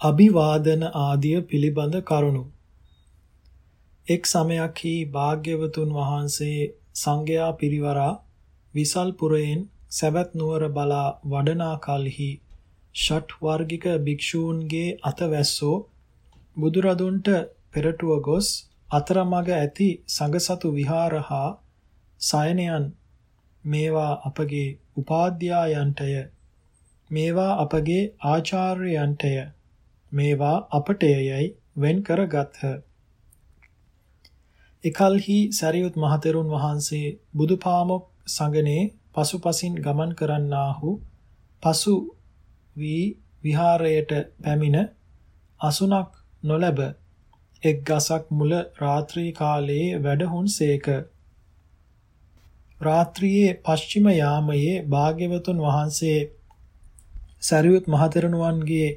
අභිවාදන ආදිය පිළිබඳ කරුණු. එක් සමයක්හි භාග්‍යවතුන් වහන්සේ සංඝයා පිරිවරා විසල් පුරයෙන් සවැත් නුවර බලා වඩනා කලෙහි ෂට් වර්ගික භික්ෂූන්ගේ අතවැස්සෝ බුදුරදුන්ට පෙරටුව ගොස් අතරමඟ ඇති සංඝසතු විහාරහා සයනයන් මේවා අපගේ උපාධ්‍යායන්ටය. මේවා අපගේ ආචාර්යයන්ටය. මේවා අපටයයි වෙන් කරගත්හ. එකල්හි සරියුත් මහතෙරුන් වහන්සේ බුදුපාමොක් සඟනේ පසුපසින් ගමන් කරන්නාහු පසු වී විහාරයට පැමිණ අසුනක් නොලැබ එක් ගසක් මුල රාත්‍රී කාලයේ වැඩහුන්සේක. රාත්‍රියේ පශ්චිම යාමයේ භාග්‍යවතුන් වහන්සේ සරියුත් මහතෙරුණුවන්ගේ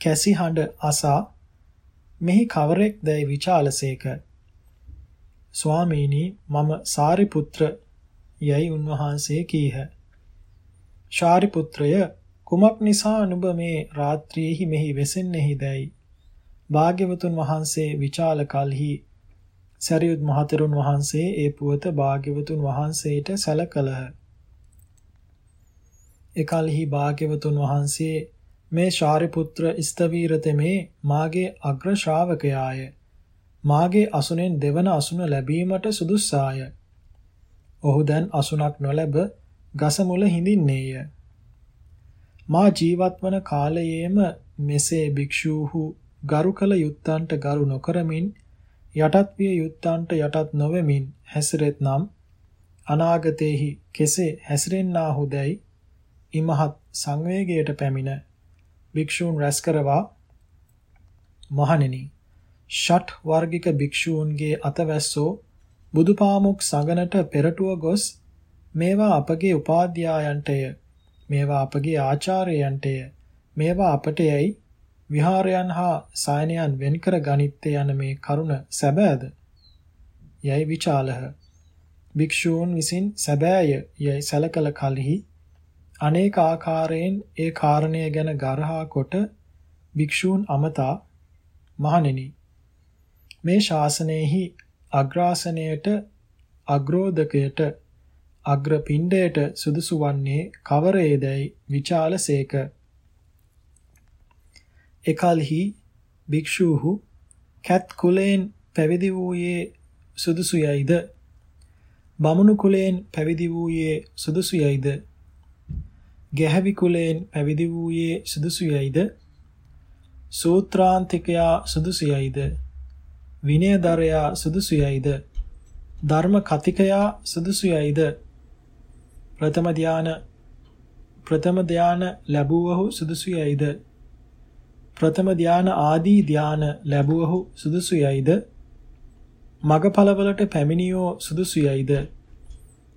කැසි හඬ අසා මෙහි කවරෙක් දැයි විචාලසේක? ස්වාමීනි මම සාරිපුත්‍ර යයි උන්වහන්සේ කීහ. ශාරිපුත්‍රය කුමක් නිසා නුඹ මේ රාත්‍රියේහි මෙහි වෙසෙන්නේහි දැයි? භාග්‍යවතුන් වහන්සේ විචාල කලෙහි සරියුත් මහතෙරුන් වහන්සේ ඒ පුවත භාග්‍යවතුන් වහන්සේට සැලකලහ එකල්හි භාග්‍යවතුන් වහන්සේ මේ ශාරිපුත්‍ර ස්තවීර තෙමේ මාගේ අග්‍ර ශ්‍රාවකයාය. මාගේ අසුනෙන් දෙවන අසුන ලැබීමට සුදුස්සාය. ඔහු දැන් අසුනක් නොලැබ ගස මුල හිඳින්නේය. මා ජීවත් වන කාලයේම මෙසේ භික්ෂූහු ගරු කළ යුත්තන්ට ගරු නොකරමින් යටත් විය යුත්තන්ට යටත් නොවෙමින් හැසිරෙත්නම් අනාගතේහි කෙසේ හැසිරෙන්නාහුදැයි ඉමහත් සංවේගයට පැමිණ භික්ෂූන් රැස් කරවා මහණෙනි ෂට් වර්ගික භික්ෂූන්ගේ අතවැස්සෝ බුදුපාමුක් සගනට පෙරටුව ගොස් මේවා අපගේ උපාධ්‍යායන්ටය මේවා අපගේ ආචාර්යයන්ටය මේවා අපටයයි විහාරයන් හා සයනයන් වෙන්කර ගනිත්තේ යන මේ කරුණ සැබෑද? යයි විචාලහ. භික්ෂූන් විසින් සැබෑය යයි සැලකල කලෙහි අනේක ආකාරයෙන් ඒ කාරණය ගැන ගරහා කොට භික්ෂූන් අමතා මහණෙනි මේ ශාසනයෙහි අග්‍රාසනයට අග්‍රෝදකයට අග්‍ර පිණ්ඩයට සුදුසු වන්නේ කවරේදයි විචාලසේක එකල්හි භික්ෂූහු කැත් කුලයෙන් පැවිදි වූයේ සුදුසුයයිද බමුණු කුලයෙන් පැවිදි වූයේ සුදුසුයයිද ගැහැවි කුලයෙන් පැවිදි වූයේ සුදුසුයයිද? සූත්‍රාන්තිකයා සුදුසුයයිද? විනයදරයා සුදුසුයයිද? ධර්ම කතිකයා සුදුසුයයිද? ප්‍රථම ධාන ප්‍රථම ධාන ලැබුවහු සුදුසුයයිද? ප්‍රථම ධාන ආදී ධාන ලැබුවහු සුදුසුයයිද? මගඵලවලට පැමිණියෝ සුදුසුයයිද?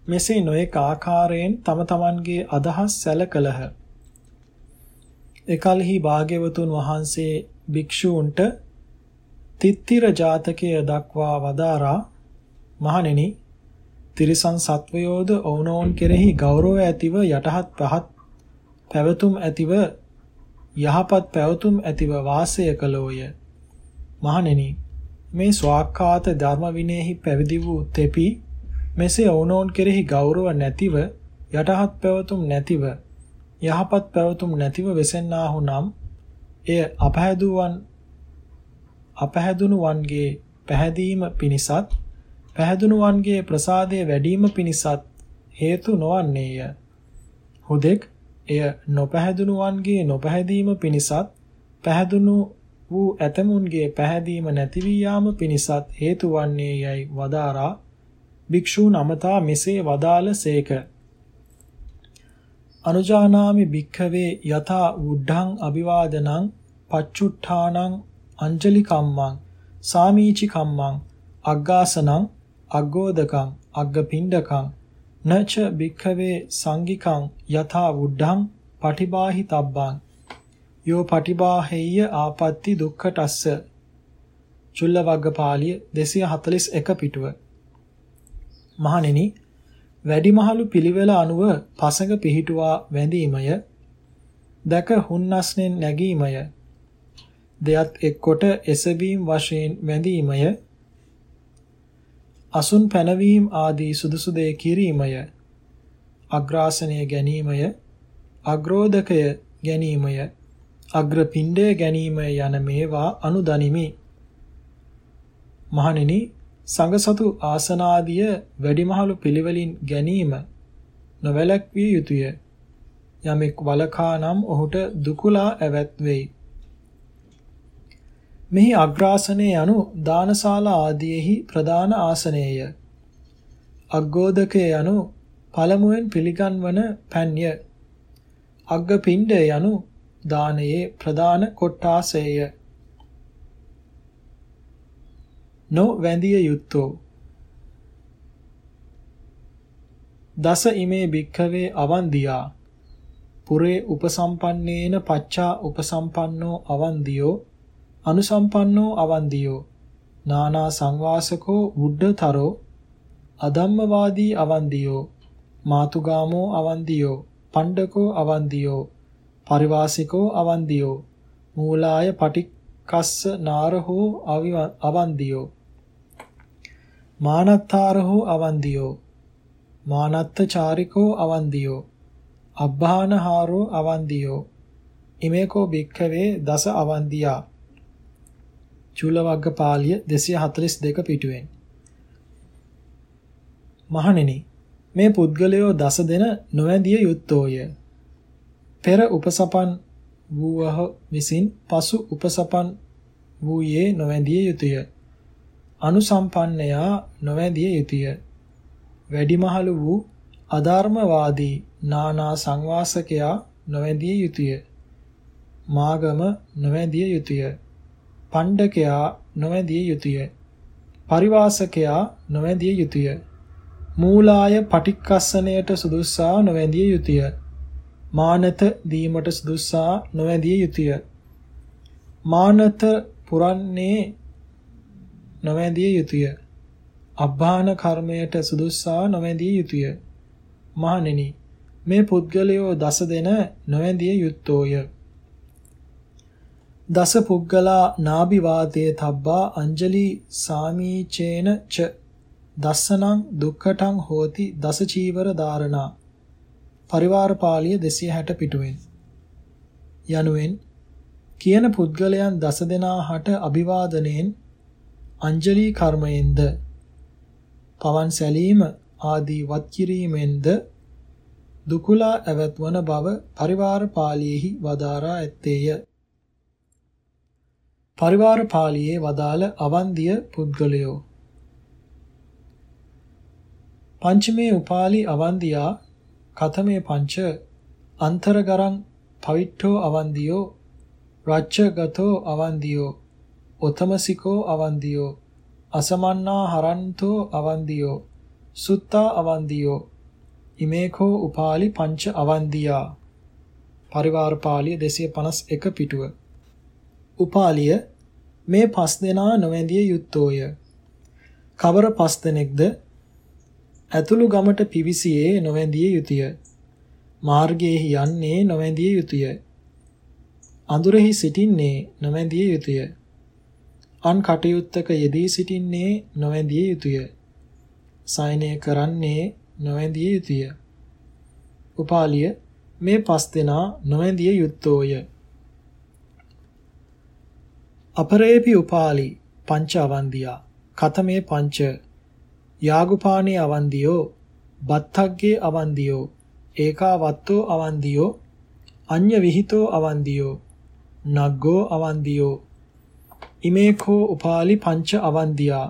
මෙසේ නොඑක ආකාරයෙන් තම තමන්ගේ අදහස් සැලකලහ. එකල්හි භාග්‍යවතුන් වහන්සේ භික්ෂූන්ට තිත්තිර ජාතකය දක්වා වදාරා මහණෙනි තිරිසන් සත්වයෝද ඔවුනෝන් කෙරෙහි ගෞරව ඇතිව යටහත් පහත් පැවතුම් ඇතිව යහපත් පැවතුම් ඇතිව වාසය කළෝය මහණෙනි මේ ස්වාක්ඛාත ධර්ම විනයෙහි පැවිදි වූ තෙපි මෙසේ ඔවුනොවුන් කෙරෙහි ගෞරව නැතිව යටහත් පැවතුම් නැතිව යහපත් පැවතුම් නැතිව වෙසෙන්නාහු නම් එය අපහැදුවන් අපහැදුණුවන්ගේ පැහැදීම පිණිසත් පැහැදුණුවන්ගේ ප්‍රසාදයේ වැඩිම පිණිසත් හේතු නොවන්නේය. හුදෙක් එය නොපැහැදුණුවන්ගේ නොපැහැදීම පිණිසත් පැහැදුණු වූ ඇතමුන්ගේ පැහැදීම නැති වී යාම පිණිසත් හේතු වන්නේ යයි වදාරා භික්ෂූන් අමතා මෙසේ වදාළසේක. අනුජානාමි භික්ඛවේ යථා උද්ධං අභිවාදනං පච්චුට්ඨානං අංජලි කම්මං සාමීචි කම්මං අග්ගාසනං අග්ගෝදකං අග්ගපිණ්ඩකං නච භික්ඛවේ සංගිකං යථා උද්ධං පටිබාහි තබ්බං යෝ පටිබාහෙය්‍ය ආපත්‍ති දුක්ඛටස්ස චුල්ලවග්ගපාලිය 241 පිටුව මහණෙනි වැඩිමහලු පිළිවෙල අනුව පසඟ පිහිටුවා වැඳීමය. දැක හුන්නස්නෙන් නැගීමය. දෙයත් එක්කොට එසවීම වශයෙන් වැඳීමය. අසුන් පැනවීම ආදී සුදුසු දේ කිරීමය. අග්‍රාසනය ගැනීමය. අග්‍රෝදකය ගැනීමය. අග්‍රපිණ්ඩය ගැනීමය යන මේවා අනුදනිමි. මහණෙනි සංඝසතු ආසනාදිය වැඩිමහලු පිළිවෙලින් ගැනීම නොවැළැක්විය යුතුය යමෙක් වලකා නම් ඔහුට දුකුලා ඇවැත් වෙයි මෙහි අග්‍රාසනයේ යනු දානශාලා ආදීෙහි ප්‍රධාන ආසනයය. අග්ගෝදකය යනු පළමුවෙන් පිළිගන්වන පැන්ය. අග්ග පිණ්ඩය යනු දානයේ ප්‍රධාන කොට්ටාසයය. නො වැඳිය යුත්තෝ. දස ඉමේ භික්ඛවේ අවන්දියා. පුරේ උපසම්පන්නේන පච්චා උපසම්පන්නෝ අවන්දියෝ. අනුසම්පන්නෝ අවන්දියෝ. නානා සංවාසකෝ උඩ්ඩතරෝ අධම්මවාදී අවන්දියෝ. මාතුගාමෝ අවන්දියෝ. පණ්ඩකෝ අවන්දියෝ. පරිවාසිකෝ අවන්දියෝ. මූලාය පටික්කස්ස නාරහෝ අවන්දියෝ. මානත්තාරහෝ අවන්දියෝ. මානත්ත චාරිකෝ අවන්දියෝ. අබ්බානහාරෝ අවන්දියෝ. ඉමේකෝ භික්ඛවේ දස අවන්දියා. චූලවග්ග පාළිය 242 පිටුවෙන්. මහණෙනි මේ පුද්ගලයෝ දස දෙන නොවැඳිය යුත්තෝය. පෙර උපසපන් වූවහ විසින් පසු උපසපන් වූයේ නොවැඳිය යුතුය. අනුසම්පන්නයා නොවැඳිය යුතුය වැඩිමහලු වූ අධර්මවාදී නානා සංවාසකයා නොවැඳිය යුතුය මාගම නොවැඳිය යුතුය පණ්ඩකයා නොවැඳිය යුතුය. පරිවාසකයා නොවැඳිය යුතුය. මූලාය පටික්කස්සණයට සුදුස්සා නොවැඳිය යුතුය. මානත දීමට සුදුස්සා නොවැඳිය යුතුය. මානත පුරන්නේ නොවැඳිය යුතුය. අබ්බාන කර්මයට සුදුස්සා නොවැඳිය යුතුය. මහණෙනි මේ පුද්ගලයෝ දස දෙන නොවැඳිය යුත්තෝය. දස පුද්ගලා නාභි වාතයේ තබ්බා අංජලි සාමීචේන ච දස්සනං දුක්ඛටං හෝති දස චීවර ධාරණා පරිවාර පාළිය 260 පිටුවෙන් යනුවෙන් කියන පුද්ගලයන් දස දෙනා හට අභිවාදනයෙන් අංජලි කර්මයෙන්ද පවන් සැලීම ආදී වත් කිරීමෙන්ද දුකුලා ඇවැත්වන බව පරිවාර පාළියේහි වදාරා ඇත්තේය. පරිවාර පාළියේ වදාළ අවන්දිය පුද්ගලයෝ. පංචමේ උපාලි අවන්දියා කතමේ පංච අන්තරගරං පවිට්ඨෝ අවන්දියෝ රච්චගතෝ අවන්දියෝ ඔතමසිකෝ අවන්දියෝ අසමන්නා හරන්තෝ අවන්දියෝ සුත්තා අවන්දියෝ ඉමේකෝ උපාලි පංච අවන්දියා පරිවාර පාළිය 251 පිටුව උපාලිය මේ පස් දෙනා නොවැඳිය යුත්තෝය. කවර පස් දෙනෙක්ද? ඇතුළු ගමට පිවිසියේ නොවැඳිය යුතුය. මාර්ගයේ යන්නේ නොවැඳිය යුතුය. අඳුරෙහි සිටින්නේ නොවැඳිය යුතුය. අන් කටයුත්තක යෙදී සිටින්නේ නොවැඳිය යුතුය. සයනය කරන්නේ නොවැඳිය යුතුය. උපාලිය මේ පස් දෙනා නොවැඳිය යුත්තෝය. අපරේපි උපාලි පංච අවන්දියා. කතමේ පංච. යාගුපානේ අවන්දියෝ. බත්තග්ගේ අවන්දියෝ. ඒකාවත්තෝ අවන්දියෝ. අඤ්‍ය විහිතෝ අවන්දියෝ. නග්ගෝ අවන්දියෝ. ඉමේකෝ උපාලි පංච අවන්දියා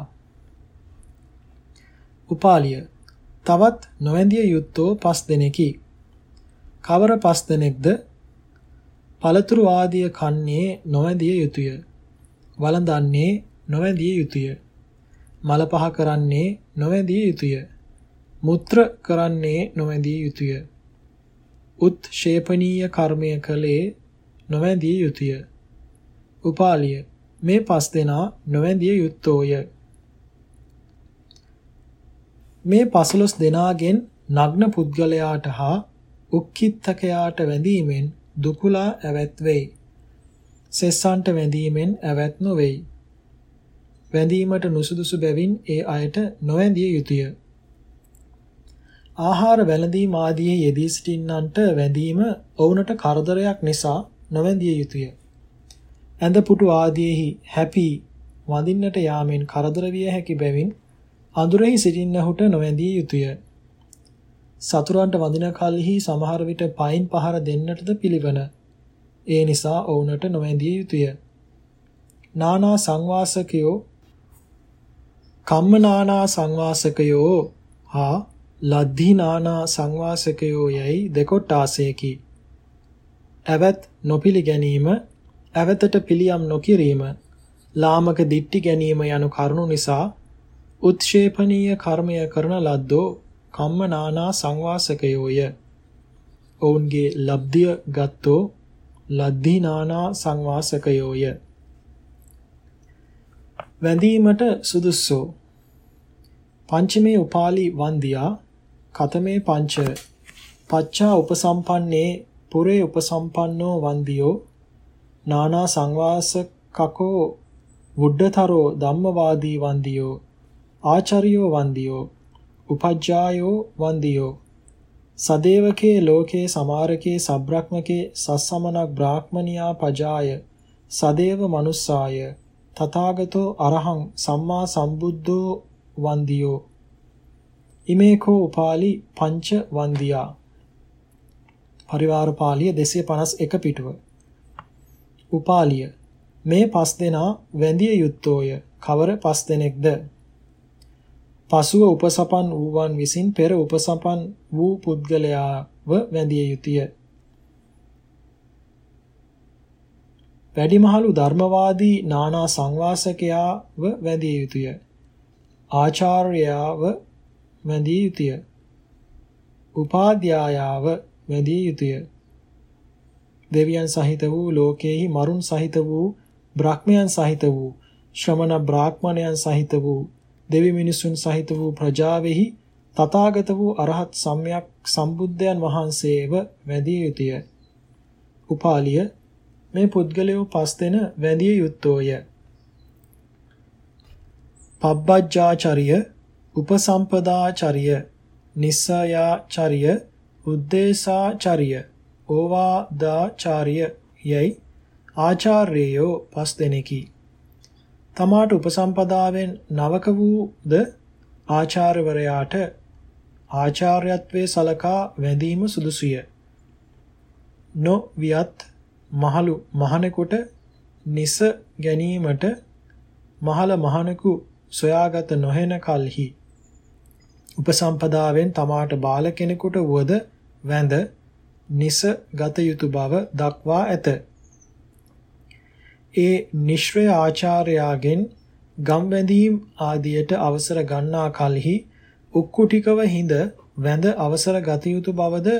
උපාලිය තවත් නොවැඳිය යුත්තෝ පස් දෙනෙකි කවර පස් දෙනෙක්ද පළතුරු ආදිය කන්නේ නොවැඳිය යුතුය වළඳන්නේ නොවැඳිය යුතුය. මල පහ කරන්නේ නොවැඳිය යුතුය. මුත්‍ර කරන්නේ නොවැඳිය යුතුය. උත්ෂේපනීය කර්මය කළේ නොවැඳිය යුතුය. උපාලිය මේ පස් දෙනා නොවැඳිය යුත්තෝය. මේ පසළොස් දෙනාගෙන් නග්න පුද්ගලයාට හා උක්කිත්තකයාට වැඳීමෙන් දුකුලා ඇවැත් වෙයි. සෙස්සන්ට වැඳීමෙන් ඇවැත් නොවේයි. වැඳීමට නුසුදුසු බැවින් ඒ අයට නොවැඳිය යුතුය. ආහාර වැළඳීම ආදී යෙදී සිටින්නන්ට වැඳීම ඔවුන්ට කරදරයක් නිසා නොවැඳිය යුතුය. ඇඳ පුටු ආදීෙහි හැපි වඳින්නට යාමෙන් කරදර විය හැකි බැවින් අඳුරෙහි සිටින්නහුට නොවැඳිය යුතුය. සතුරන්ට වඳින කලෙහි සමහර විට පයින් පහර දෙන්නටද පිළිවන. ඒ නිසා ඔවුන්ට නොවැඳිය යුතුය. නානා සංවාසකයෝ කම්ම නානා සංවාසකයෝ හා ලද්ධි නානා සංවාසකයෝ යයි දෙකොට්ටාසයකි. ඇවැත් නොපිළිගැනීම ඇවතට පිළියම් නොකිරීම ලාමක දිට්ටි ගැනීම යනු කරුණු නිසා උත්ෂේපනීය කර්මය කරන ලද්දෝ කම්ම නානා සංවාසකයෝය. ඔවුන්ගේ ලබ්ධිය ගත්තෝ ලද්ධි නානා සංවාසකයෝය. වැඳීමට සුදුස්සෝ පංචමේ උපාලි වන්දියා කතමේ පංච පච්චා උපසම්පන්නේ පුරේ උපසම්පන්නෝ වන්දියෝ නානා සංවාසකකෝ වුඩ්ඩතරෝ ධම්මවාදී වන්දියෝ ආචාර්යෝ වන්දියෝ උපජ්ජායෝ වන්දියෝ සදේවකේ ලෝකේ සමාරකේ සබ්‍රක්මකේ සස්සමනක් බ්‍රාහ්මනියා පජාය සදේව මනුස්සාය තථාගතෝ අරහං සම්මා සම්බුද්ධෝ වන්දියෝ. ඉමේකෝ උපාලි පංච වන්දියා. පරිවාර පාළිය 251 පිටුව. උපාලිය. මේ පස් දෙනා වැඳිය යුත්තෝය. කවර පස් දෙනෙක්ද? පසුව උපසපන් වූවන් විසින් පෙර උපසපන් වූ පුද්ගලයාව වැඳිය යුතුය. වැඩිමහලු ධර්මවාදී නානා සංවාසකයාව වැඳිය යුතුය. ආචාර්යයාව වැඳිය යුතුය. උපාධ්‍යායාව වැඳිය යුතුය. දෙවියන් සහිත වූ ලෝකයේහි මරුන් සහිත වූ බ්‍රහ්මයන් සහිත වූ ශ්‍රමණ බ්‍රාහ්මණයන් සහිත වූ දෙවි මිනිසුන් සහිත වූ ප්‍රජාවෙහි තථාගත වූ අරහත් සම්්‍යක් සම්බුද්ධයන් වහන්සේව වැඳිය යුතුය. උපාලිය මේ පුද්ගලයෝ පස් දෙන වැඳිය යුත්තෝය. පබ්බජ්ජාචරිය, උපසම්පදාචරිය, නිස්සයාචරිය, උද්දේශාචරිය ඕවාදාචාර්ය යයි ආචාර්යයෝ පස් දෙනෙකි. තමාට උපසම්පදාවෙන් නවක වූද ආචාර්යවරයාට ආචාර්යත්වයේ සලකා වැඳීම සුදුසුය. නො වියත් මහලු මහණෙකුට නිස ගැනීමට මහල මහණෙකු සොයාගත නොහෙන කලෙහි උපසම්පදාවෙන් තමාට බාල කෙනෙකුට වුවද වැඳ නිස ගත යුතු බව දක්වා ඇත. ඒ නිශ්‍රය ආචාර්යාගෙන් ගම්වැඳීම් ආදියට අවසර ගන්නා කලෙහි උක්කුටිකව හිඳ වැඳ අවසර ගත යුතු බවද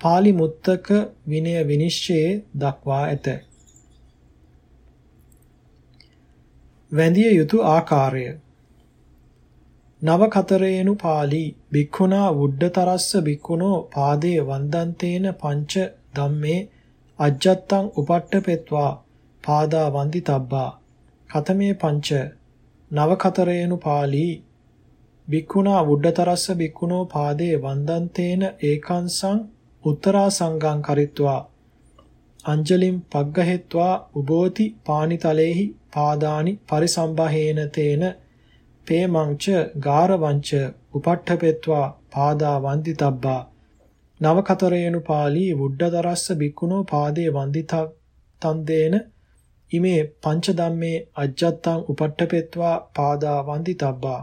පාලි මුත්තක විනය විනිශ්චයේ දක්වා ඇත. වැඳිය යුතු ආකාරය නව කතරේනු පාලි භික්ඛුනා වුඩ්ඩතරස්ස භික්ඛුනෝ පාදේ වන්දන්තේන පංච ධම්මේ අජ්ජත්තං උපට්ඨපෙත්වා පාදා වන්දිතබ්බා. කතමේ පංච. නව කතරේනු පාලි භික්ඛුනා වුඩ්ඩතරස්ස භික්ඛුනෝ පාදේ වන්දන්තේන ඒකංසං උත්තරා සංගං කරිත්වා. අංජලිම් පග්ගහෙත්වා උබෝති පානිතලේහි පාදානි පරිසම්බහේන තේන පේමංච ගාරවංච උපට්ඨපෙත්වා පාදා වන්දිතබ්බා. නවකතරේනු පාලි වුඩ්ඩදරස්ස බික්කුණෝ පාදේ වන්දිතා තන්දේන. ඉමේ පංච ධම්මේ අජ්ජත්තං උපට්ඨපෙත්වා පාදා වන්දිතබ්බා.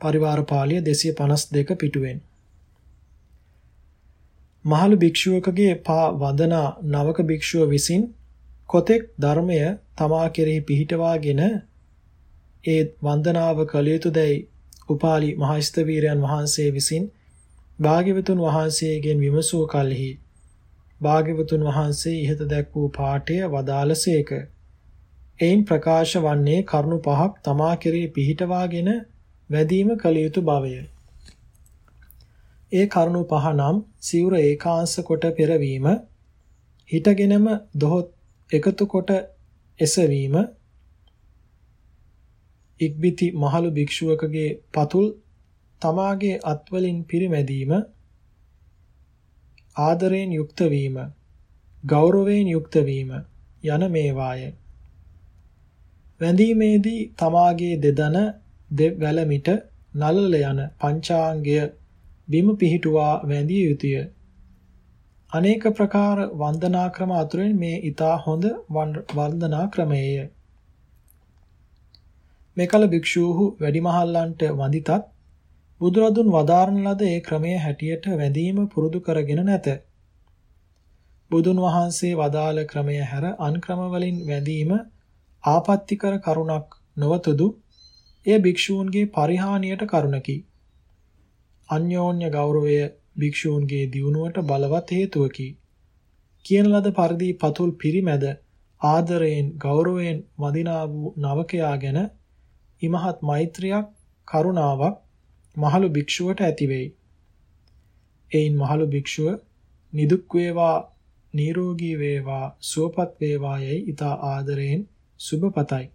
පරිවාර පාළිය 252 පිටුවෙන්. මහලු භික්ෂුවකගේ පා වදනා නවක භික්ෂුව විසින් කොතෙක් ධර්මය තමා කෙරෙහි පිහිටවාගෙන ඒ වන්දනාව කළ යුතුයදයි උපාලි මහස්තවීරයන් වහන්සේ විසින් භාග්‍යවතුන් වහන්සේගෙන් විමසූ කලෙහි භාග්‍යවතුන් වහන්සේ ඉහත දැක් වූ පාඨය වදාළසේක. එයින් ප්‍රකාශ වන්නේ කරුණු පහක් තමා කෙරෙහි පිහිටවාගෙන වැදීම කළ යුතු බවය. ඒ කරුණු පහ නම් සිවුර ඒකාංශ කොට පෙරවීම, හිටගෙනම දොහොත් එකතු කොට එසවීම ඉක්බිති මහලු භික්ෂුවකගේ පතුල් තමාගේ අත්වලින් පිරිමැදීම ආදරයෙන් යුක්ත වීම ගෞරවයෙන් යුක්ත වීම යන මේවාය. වැඳීමේදී තමාගේ දෙදන දෙවැලමිට නලල යන පංචාංගය බිම පිහිටුවා වැඳිය යුතුය. අනේක ප්‍රකාර වන්දනා ක්‍රම අතුරින් මේ ඊතා හොඳ වන්දනා ක්‍රමයේය මෙකල භික්ෂූහු වැඩිමහල්ලන්ට වඳිතත් බුදුරදුන් වදාරන ලද ඒ ක්‍රමයේ හැටියට වැඳීම පුරුදු කරගෙන නැත. බුදුන් වහන්සේ වදාළ ක්‍රමය හැර අන් ක්‍රම වලින් වැඳීම ආපත්‍තිකර කරුණක් නොවතුදු එය භික්ෂූන්ගේ පරිහානියට කරුණකි. අන්‍යෝන්‍ය ගෞරවය භික්ෂූන්ගේ දියුණුවට බලවත් හේතුවකි. කියන ලද පරිදි පතුල් පිරිමැද ආදරයෙන් ගෞරවයෙන් වදිනා වූ නවකයා ගැන ඉමහත් මෛත්‍රියක් කරුණාවක් මහලු භික්ෂුවට ඇති වෙයි. එයින් මහලු භික්ෂුව නිදුක් වේවා නිරෝගී වේවා සුවපත් වේවා යයි ඊට ආදරයෙන් සුබපතයි.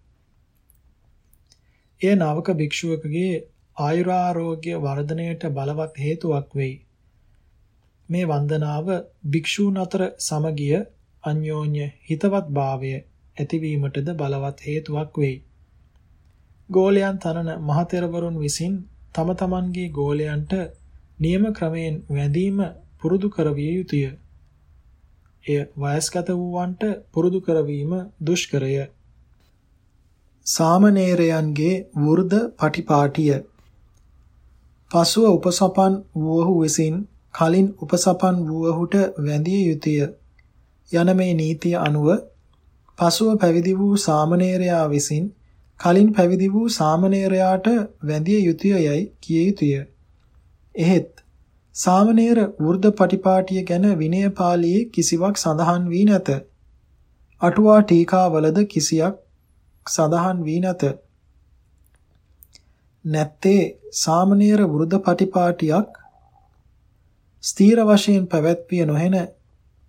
එය නාවක භික්ෂුවකගේ ආයුරාරෝග්‍ය වර්ධනයට බලවත් හේතුවක් වෙයි. මේ වන්දනාව භික්ෂූන් අතර සමගිය අන්‍යෝන්‍ය හිතවත් භාවය ඇතිවීමටද බලවත් හේතුවක් වෙයි. ගෝලයන් තනන මහතෙරවරුන් විසින් තම තමන්ගේ ගෝලයන්ට නියම ක්‍රමයෙන් වැඳීම පුරුදු කරවිය යුතුය. එය වයස්ගත වූවන්ට පුරුදු කරවීම දුෂ්කරය. සාමණේරයන්ගේ වෘද පටිපාටිය පසුව උපසපන් වූහු විසින් කලින් උපසපන් වූහුට වැඳිය යුතුය යන මේ නීතිය අනුව පසුව පැවිදි වූ සාමණේරයා විසින් කලින් පැවිදි වූ සාමණේරයාට වැඳිය යුතුය යයි කිය යුතුය. එහෙත් සාමණේර වෘද්ධ පටිපාටිය ගැන විනය පාළියේ කිසිවක් සඳහන් වී නැත. අටුවා ටීකාවලද කිසියක් සඳහන් වී නැත. නැත්තේ සාමණේර වෘද්ධ පටිපාටියක් ස්ථීර වශයෙන් පැවැත්විය නොහෙන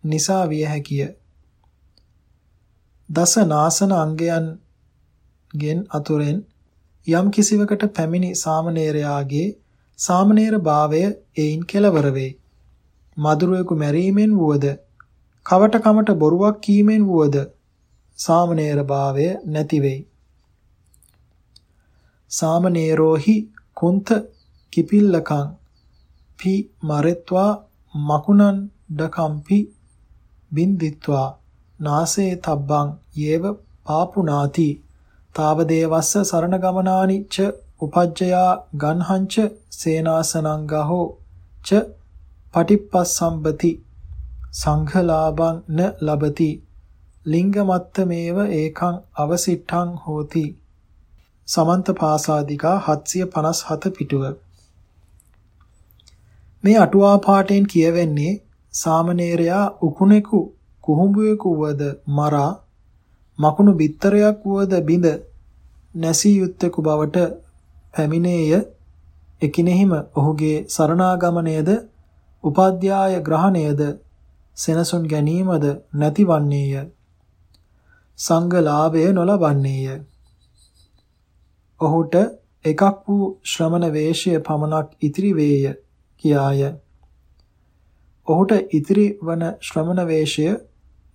නිසා විය හැකිය. දස නාසන අංගයන් ගෙන් අතුරෙන් යම් කිසිවකට පැමිණි සාමණේරයාගේ සාමණේර භාවය එයින් කෙලවර වේ. මදුරුවෙකු මැරීමෙන් වුවද කවට කමට බොරුවක් කීමෙන් වුවද සාමණේර භාවය නැති වෙයි. සාමණේරෝහි කුන්ත කිපිල්ලකං පි මරෙත්වා මකුණන් ඩකම්පි බින්දිත්වා නාසේ තබ්බං යේව පාපුනාති තාවදේවස්ස සරණ ගමනානි ච උපජ්ජයා ගන්හංච සේනාසනං ගහෝ ච පටිප්පස්සම්බති සංඝලාභං න ලබති ලිංගමත්තමේව ඒකං අවසිට්ඨං හෝති. සමන්ත පාසාදිකා 757 පිටුව. මේ අටුවා පාඨයෙන් කියවෙන්නේ සාමණේරයා උකුණෙකු කුහුඹුවෙකු වද මරා මකුණු බිත්තරයක් වුවද බිඳ නැසී යුත්තේකු බවට පැමිණේය. එකිනෙහිම ඔහුගේ සරණාගමණයද උපාධ්‍යාය ග්‍රහණයද සෙනසුන් ගැනීමද නැතිවන්නේය. සංඝ ලාභය නොලබන්නේය. ඔහුට එකක් වූ ශ්‍රමණ වේශය පමණක් ඉතිරි වේය කියාය. ඔහුට ඉතිරි වන ශ්‍රමණ වේශය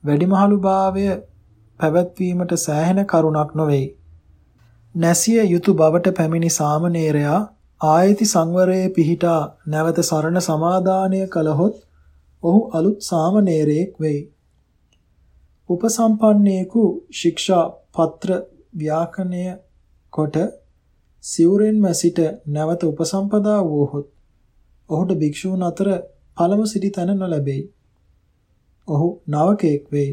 වැඩිමහලු භාවය පැවැත්වීමට සෑහෙන කරුණක් නොවේයි. නැසිය යුතු බවට පැමිණි සාමණේරයා ආයති සංවරයේ පිහිටා නැවත සරණ සමාදානය කළහොත් ඔහු අලුත් සාමණේරයෙක් වෙයි. උපසම්පන්නේකු ශික්ෂා පත්‍ර ව්‍යාකරණය කොට සිවුරෙන්ම සිට නැවත උපසම්පදා වූහොත් ඔහුට භික්ෂූන් අතර පළමු සිටි තැන නොලැබෙයි. ඔහු නවකෙක් වෙයි.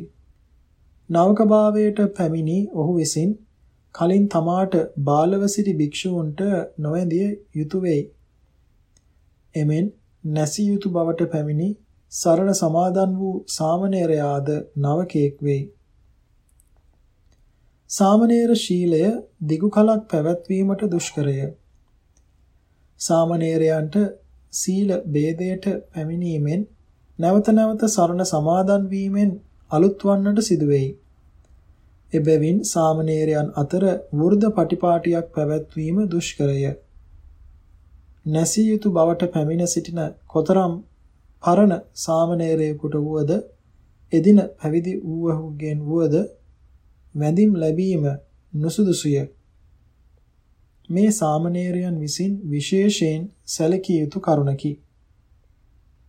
නවකභාවයට පැමිණි ඔහු විසින් කලින් තමාට බාලව සිටි භික්ෂූන්ට නොවැඳිය යුතුය වෙයි. එමෙන් නැසී යුතු බවට පැමිණි සරණ සමාදන් වූ සාමණේරයාද නවකෙක් වෙයි. සාමණේර ශීලය දිගු කලක් පැවැත්වීමට දුෂ්කරය. සාමණේරයන්ට සීල ભેදයට පැමිණීමෙන් නැවත නැවත සරණ සමාදන් වීමෙන් අලුත් වන්නට සිදු වෙයි. එබැවින් සාමණේරයන් අතර වෘද්ධ පටිපාටියක් පැවැත්වීම දුෂ්කරය. නැසිය යුතු බවට පැමිණ සිටින කොතරම් පරණ සාමණේරයෙකුට වුවද එදින පැවිදි වූවහුගෙන් වුවද වැඳිම් ලැබීම නුසුදුසුය. මේ සාමණේරයන් විසින් විශේෂයෙන් සැලකිය යුතු කරුණකි.